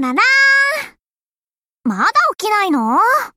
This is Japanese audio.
んら。まだ起きないの？